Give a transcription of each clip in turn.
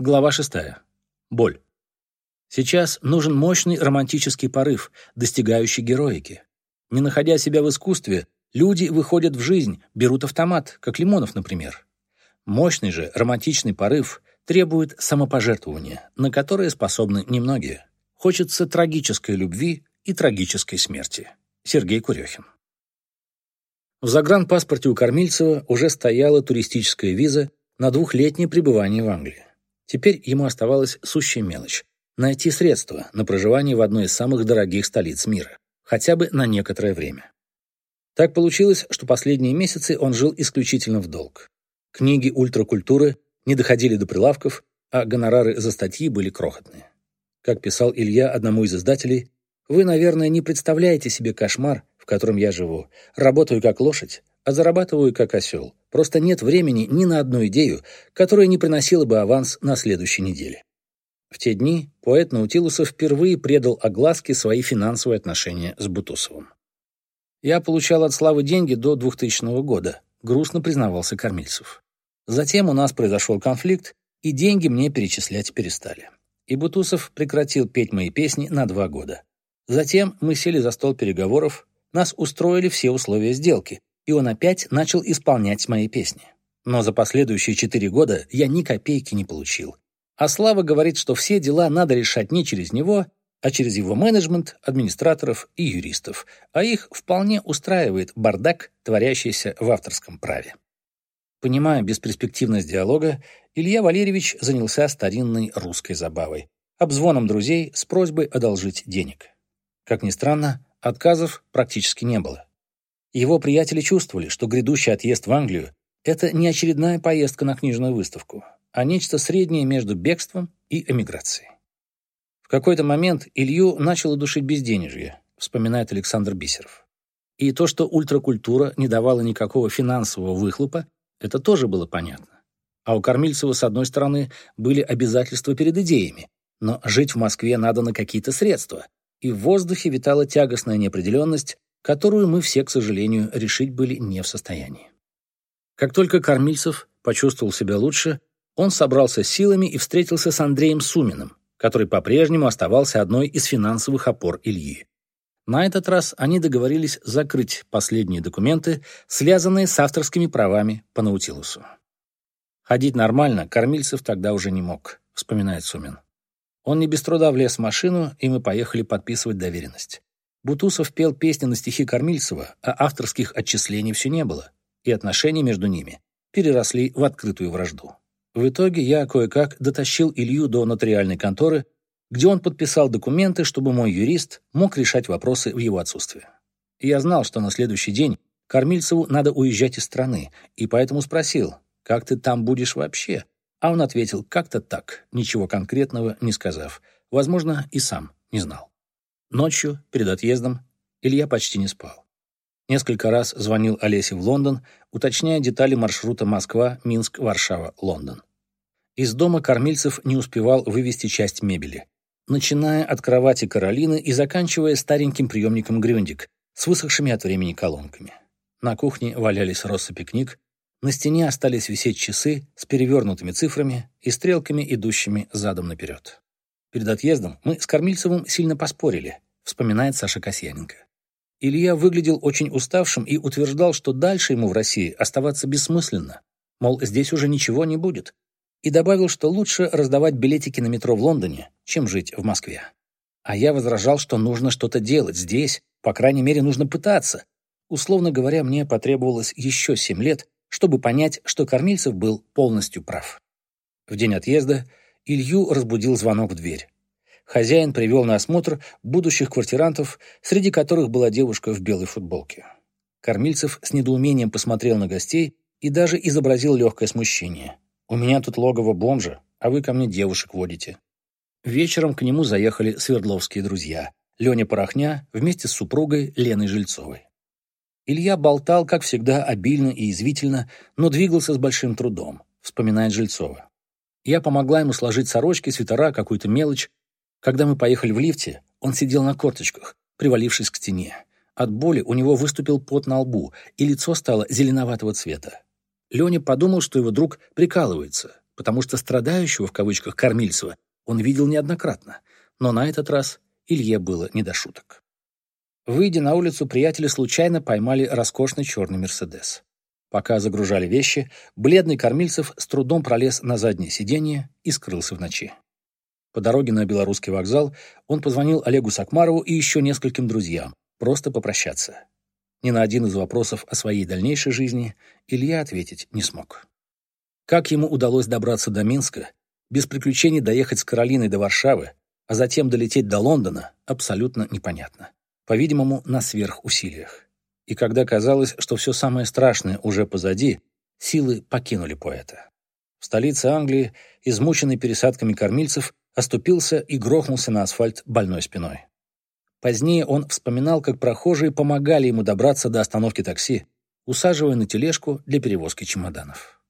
Глава шестая. Боль. Сейчас нужен мощный романтический порыв, достигающий героики. Не находя себя в искусстве, люди выходят в жизнь, берут автомат, как Лимонов, например. Мощный же романтичный порыв требует самопожертвования, на которое способны немногие. Хочется трагической любви и трагической смерти. Сергей Курехин. В загранпаспорте у Кормильцева уже стояла туристическая виза на двухлетнее пребывание в Англии. Теперь ему оставалась сущая мелочь – найти средства на проживание в одной из самых дорогих столиц мира, хотя бы на некоторое время. Так получилось, что последние месяцы он жил исключительно в долг. Книги ультракультуры не доходили до прилавков, а гонорары за статьи были крохотные. Как писал Илья одному из издателей, «Вы, наверное, не представляете себе кошмар, в котором я живу. Работаю как лошадь, а зарабатываю как осел. Просто нет времени ни на одну идею, которая не приносила бы аванс на следующей неделе. В те дни поэт Наутилуса впервые предал огласке свои финансовые отношения с Бутусовым. «Я получал от Славы деньги до 2000 года», — грустно признавался Кормильцев. «Затем у нас произошел конфликт, и деньги мне перечислять перестали. И Бутусов прекратил петь мои песни на два года. Затем мы сели за стол переговоров, нас устроили все условия сделки, и он опять начал исполнять мои песни. Но за последующие четыре года я ни копейки не получил. А Слава говорит, что все дела надо решать не через него, а через его менеджмент, администраторов и юристов, а их вполне устраивает бардак, творящийся в авторском праве. Понимая бесперспективность диалога, Илья Валерьевич занялся старинной русской забавой, обзвоном друзей с просьбой одолжить денег. Как ни странно, отказов практически не было. Его приятели чувствовали, что грядущий отъезд в Англию – это не очередная поездка на книжную выставку, а нечто среднее между бегством и эмиграцией. В какой-то момент Илью начало душить безденежье, вспоминает Александр Бисеров. И то, что ультракультура не давала никакого финансового выхлопа, это тоже было понятно. А у Кормильцева, с одной стороны, были обязательства перед идеями, но жить в Москве надо на какие-то средства, и в воздухе витала тягостная неопределенность, которую мы все, к сожалению, решить были не в состоянии. Как только Кормильцев почувствовал себя лучше, он собрался силами и встретился с Андреем Суминым, который по-прежнему оставался одной из финансовых опор Ильи. На этот раз они договорились закрыть последние документы, связанные с авторскими правами по Наутилусу. Ходить нормально Кормильцев тогда уже не мог, вспоминает Сумин. Он не без труда влез в машину, и мы поехали подписывать доверенность. Бутусов пел песни на стихи Кормильцева, а авторских отчислений все не было, и отношения между ними переросли в открытую вражду. В итоге я кое-как дотащил Илью до нотариальной конторы, где он подписал документы, чтобы мой юрист мог решать вопросы в его отсутствие. Я знал, что на следующий день Кормильцеву надо уезжать из страны, и поэтому спросил, как ты там будешь вообще? А он ответил, как-то так, ничего конкретного не сказав. Возможно, и сам не знал. Ночью, перед отъездом, Илья почти не спал. Несколько раз звонил Олесе в Лондон, уточняя детали маршрута Москва, Минск, Варшава, Лондон. Из дома кормильцев не успевал вывести часть мебели, начиная от кровати Каролины и заканчивая стареньким приемником Грюндик с высохшими от времени колонками. На кухне валялись россыпи книг, на стене остались висеть часы с перевернутыми цифрами и стрелками, идущими задом наперед. Перед отъездом мы с Кормильцевым сильно поспорили, вспоминает Саша Касьяненко. Илья выглядел очень уставшим и утверждал, что дальше ему в России оставаться бессмысленно, мол, здесь уже ничего не будет, и добавил, что лучше раздавать билетики на метро в Лондоне, чем жить в Москве. А я возражал, что нужно что-то делать здесь, по крайней мере, нужно пытаться. Условно говоря, мне потребовалось еще семь лет, чтобы понять, что Кормильцев был полностью прав. В день отъезда Илью разбудил звонок в дверь. Хозяин привел на осмотр будущих квартирантов, среди которых была девушка в белой футболке. Кормильцев с недоумением посмотрел на гостей и даже изобразил легкое смущение. «У меня тут логово бомжа, а вы ко мне девушек водите». Вечером к нему заехали свердловские друзья. Леня Порохня вместе с супругой Леной Жильцовой. Илья болтал, как всегда, обильно и извительно, но двигался с большим трудом, вспоминает Жильцова. Я помогла ему сложить сорочки, свитера, какую-то мелочь. Когда мы поехали в лифте, он сидел на корточках, привалившись к стене. От боли у него выступил пот на лбу, и лицо стало зеленоватого цвета. Леня подумал, что его друг прикалывается, потому что страдающего, в кавычках, Кормильцева он видел неоднократно, но на этот раз Илье было не до шуток. Выйдя на улицу, приятели случайно поймали роскошный черный «Мерседес». Пока загружали вещи, бледный Кормильцев с трудом пролез на заднее сиденье и скрылся в ночи. По дороге на Белорусский вокзал он позвонил Олегу Сакмарову и еще нескольким друзьям, просто попрощаться. Ни на один из вопросов о своей дальнейшей жизни Илья ответить не смог. Как ему удалось добраться до Минска, без приключений доехать с Каролиной до Варшавы, а затем долететь до Лондона, абсолютно непонятно. По-видимому, на сверхусилиях. И когда казалось, что все самое страшное уже позади, силы покинули поэта. В столице Англии, измученный пересадками кормильцев, оступился и грохнулся на асфальт больной спиной. Позднее он вспоминал, как прохожие помогали ему добраться до остановки такси, усаживая на тележку для перевозки чемоданов.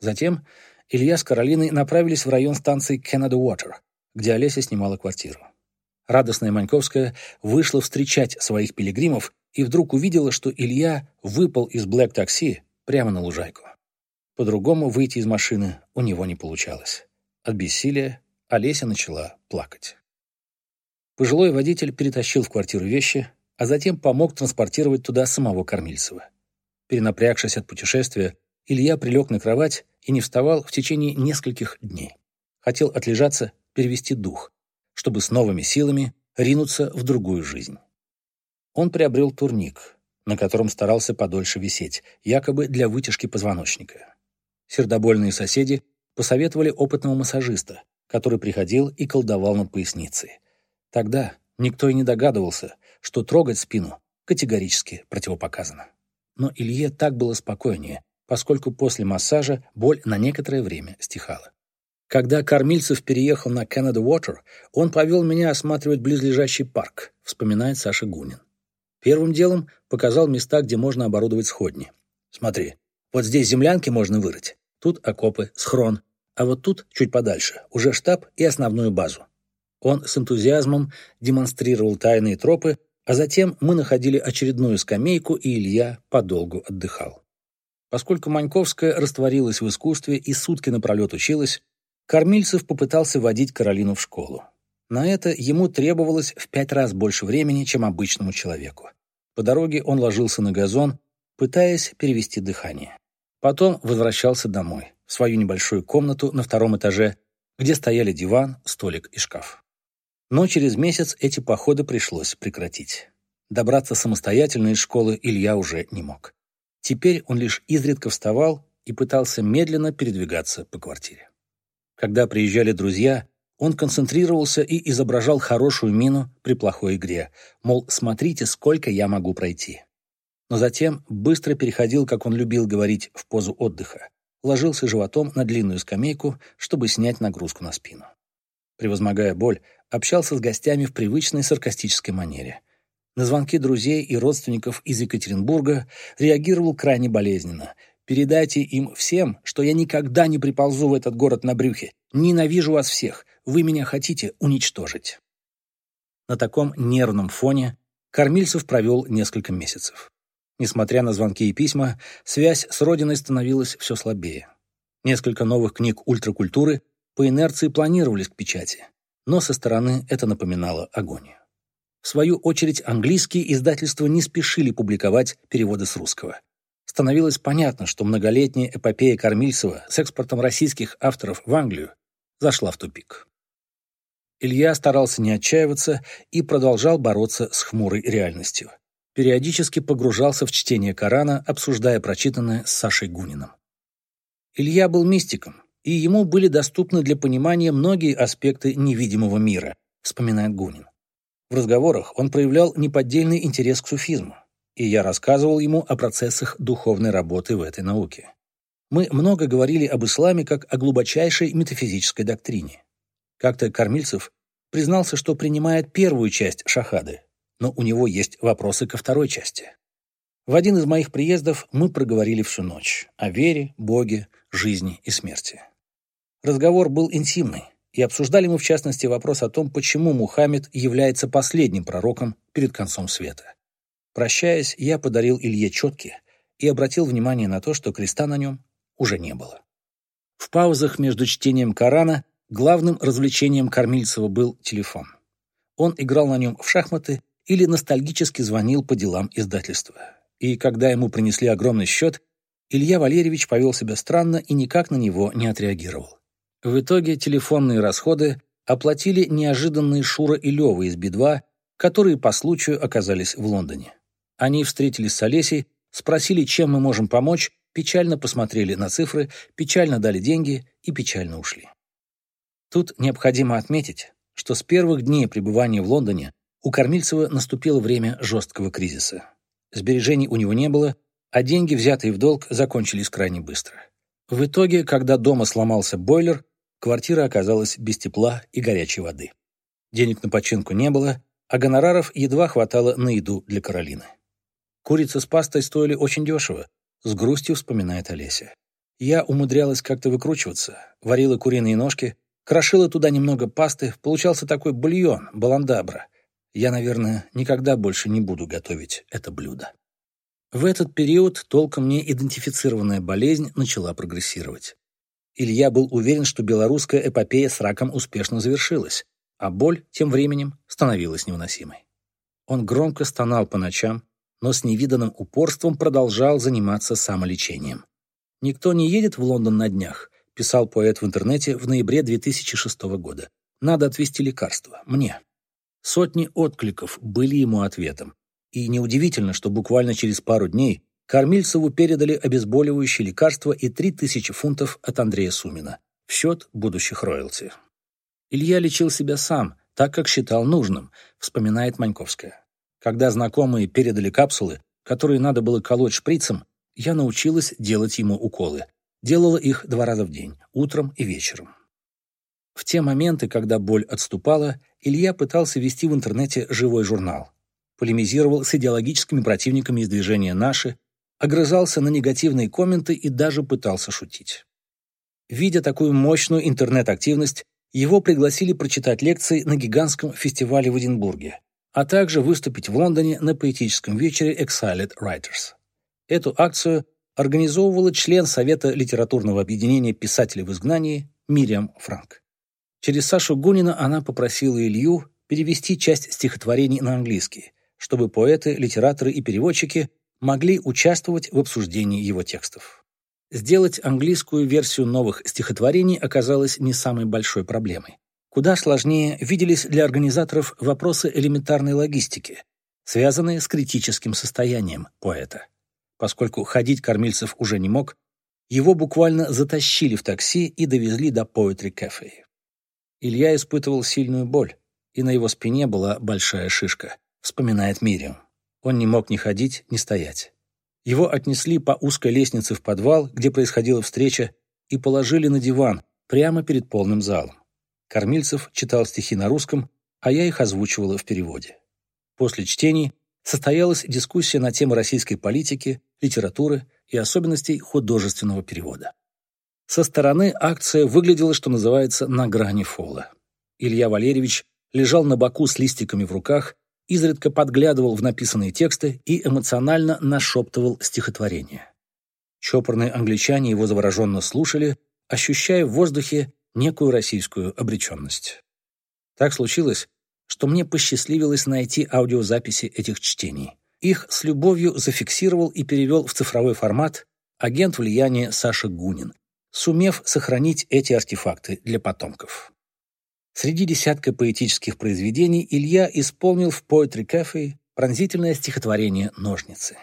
Затем Илья с Каролиной направились в район станции Canada Water, где Олеся снимала квартиру. Радостная Маньковская вышла встречать своих пилигримов и вдруг увидела, что Илья выпал из блэк-такси прямо на лужайку. По-другому выйти из машины у него не получалось. От бессилия Олеся начала плакать. Пожилой водитель перетащил в квартиру вещи, а затем помог транспортировать туда самого Кормильцева. Перенапрягшись от путешествия, Илья прилег на кровать и не вставал в течение нескольких дней. Хотел отлежаться, перевести дух, чтобы с новыми силами ринуться в другую жизнь. Он приобрел турник, на котором старался подольше висеть, якобы для вытяжки позвоночника. Сердобольные соседи посоветовали опытного массажиста, который приходил и колдовал над поясницей. Тогда никто и не догадывался, что трогать спину категорически противопоказано. Но Илье так было спокойнее, поскольку после массажа боль на некоторое время стихала. Когда Кормильцев переехал на Canada Water, он повел меня осматривать близлежащий парк, вспоминает Саша Гунин. Первым делом показал места, где можно оборудовать сходни. Смотри, вот здесь землянки можно вырыть, тут окопы, схрон, а вот тут, чуть подальше, уже штаб и основную базу. Он с энтузиазмом демонстрировал тайные тропы, а затем мы находили очередную скамейку, и Илья подолгу отдыхал. Поскольку Маньковская растворилась в искусстве и сутки напролет училась, Кормильцев попытался водить Каролину в школу. На это ему требовалось в пять раз больше времени, чем обычному человеку. По дороге он ложился на газон, пытаясь перевести дыхание. Потом возвращался домой, в свою небольшую комнату на втором этаже, где стояли диван, столик и шкаф. Но через месяц эти походы пришлось прекратить. Добраться самостоятельно из школы Илья уже не мог. Теперь он лишь изредка вставал и пытался медленно передвигаться по квартире. Когда приезжали друзья, он концентрировался и изображал хорошую мину при плохой игре, мол, смотрите, сколько я могу пройти. Но затем быстро переходил, как он любил говорить, в позу отдыха, ложился животом на длинную скамейку, чтобы снять нагрузку на спину. Превозмогая боль, общался с гостями в привычной саркастической манере. На звонки друзей и родственников из Екатеринбурга реагировал крайне болезненно. «Передайте им всем, что я никогда не приползу в этот город на брюхе. Ненавижу вас всех. Вы меня хотите уничтожить». На таком нервном фоне Кормильцев провел несколько месяцев. Несмотря на звонки и письма, связь с родиной становилась все слабее. Несколько новых книг ультракультуры по инерции планировались к печати, но со стороны это напоминало агонию. В свою очередь, английские издательства не спешили публиковать переводы с русского. Становилось понятно, что многолетняя эпопея Кормильцева с экспортом российских авторов в Англию зашла в тупик. Илья старался не отчаиваться и продолжал бороться с хмурой реальностью. Периодически погружался в чтение Корана, обсуждая прочитанное с Сашей Гуниным. Илья был мистиком, и ему были доступны для понимания многие аспекты невидимого мира, вспоминает Гунин. В разговорах он проявлял неподдельный интерес к суфизму, и я рассказывал ему о процессах духовной работы в этой науке. Мы много говорили об исламе как о глубочайшей метафизической доктрине. Как-то Кормильцев признался, что принимает первую часть шахады, но у него есть вопросы ко второй части. В один из моих приездов мы проговорили всю ночь о вере, Боге, жизни и смерти. Разговор был интимный, и обсуждали мы в частности вопрос о том, почему Мухаммед является последним пророком перед концом света. Прощаясь, я подарил Илье четки и обратил внимание на то, что креста на нем уже не было. В паузах между чтением Корана главным развлечением Кормильцева был телефон. Он играл на нем в шахматы или ностальгически звонил по делам издательства. И когда ему принесли огромный счет, Илья Валерьевич повел себя странно и никак на него не отреагировал. В итоге телефонные расходы оплатили неожиданные Шура и Лёва из Би-2, которые по случаю оказались в Лондоне. Они встретились с Олесей, спросили, чем мы можем помочь, печально посмотрели на цифры, печально дали деньги и печально ушли. Тут необходимо отметить, что с первых дней пребывания в Лондоне у Кормильцева наступило время жесткого кризиса. Сбережений у него не было, а деньги, взятые в долг, закончились крайне быстро. В итоге, когда дома сломался бойлер, квартира оказалась без тепла и горячей воды. Денег на починку не было, а гонораров едва хватало на еду для Каролины. Курица с пастой стоили очень дешево, с грустью вспоминает Олеся. Я умудрялась как-то выкручиваться, варила куриные ножки, крошила туда немного пасты, получался такой бульон, баландабра. Я, наверное, никогда больше не буду готовить это блюдо. В этот период толком не идентифицированная болезнь начала прогрессировать. Илья был уверен, что белорусская эпопея с раком успешно завершилась, а боль тем временем становилась невыносимой. Он громко стонал по ночам, но с невиданным упорством продолжал заниматься самолечением. «Никто не едет в Лондон на днях», — писал поэт в интернете в ноябре 2006 года. «Надо отвезти лекарства. Мне». Сотни откликов были ему ответом. И неудивительно, что буквально через пару дней Кормильцеву передали обезболивающие лекарства и 3000 фунтов от Андрея Сумина в счет будущих роялти. Илья лечил себя сам, так как считал нужным, вспоминает Маньковская. Когда знакомые передали капсулы, которые надо было колоть шприцем, я научилась делать ему уколы. Делала их два раза в день, утром и вечером. В те моменты, когда боль отступала, Илья пытался вести в интернете живой журнал полемизировал с идеологическими противниками из движения «Наши», огрызался на негативные комменты и даже пытался шутить. Видя такую мощную интернет-активность, его пригласили прочитать лекции на гигантском фестивале в Эдинбурге, а также выступить в Лондоне на поэтическом вечере Exiled Writers. Эту акцию организовывала член Совета литературного объединения писателей в изгнании Мириам Франк. Через Сашу Гунина она попросила Илью перевести часть стихотворений на английский, чтобы поэты, литераторы и переводчики могли участвовать в обсуждении его текстов. Сделать английскую версию новых стихотворений оказалось не самой большой проблемой. Куда сложнее виделись для организаторов вопросы элементарной логистики, связанные с критическим состоянием поэта. Поскольку ходить Кормильцев уже не мог, его буквально затащили в такси и довезли до Poetry Cafe. Илья испытывал сильную боль, и на его спине была большая шишка вспоминает Мириам. Он не мог ни ходить, ни стоять. Его отнесли по узкой лестнице в подвал, где происходила встреча, и положили на диван, прямо перед полным залом. Кормильцев читал стихи на русском, а я их озвучивала в переводе. После чтений состоялась дискуссия на темы российской политики, литературы и особенностей художественного перевода. Со стороны акция выглядела, что называется, на грани фола. Илья Валерьевич лежал на боку с листиками в руках изредка подглядывал в написанные тексты и эмоционально нашептывал стихотворения. Чопорные англичане его завороженно слушали, ощущая в воздухе некую российскую обреченность. Так случилось, что мне посчастливилось найти аудиозаписи этих чтений. Их с любовью зафиксировал и перевел в цифровой формат агент влияния Саша Гунин, сумев сохранить эти артефакты для потомков. Среди десятка поэтических произведений Илья исполнил в Poetry Cafe пронзительное стихотворение «Ножницы».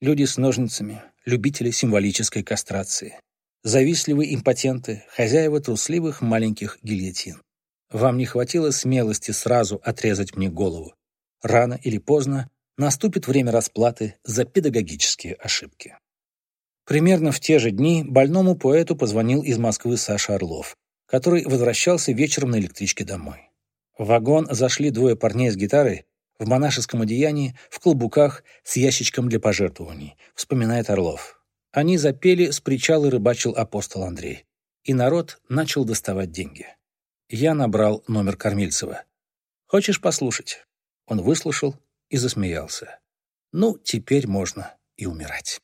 Люди с ножницами, любители символической кастрации, завистливые импотенты, хозяева трусливых маленьких гильотин. Вам не хватило смелости сразу отрезать мне голову. Рано или поздно наступит время расплаты за педагогические ошибки. Примерно в те же дни больному поэту позвонил из Москвы Саша Орлов который возвращался вечером на электричке домой. В вагон зашли двое парней с гитарой в монашеском одеянии, в клубуках, с ящичком для пожертвований, вспоминает Орлов. Они запели «С причала рыбачил апостол Андрей». И народ начал доставать деньги. Я набрал номер Кормильцева. «Хочешь послушать?» Он выслушал и засмеялся. «Ну, теперь можно и умирать».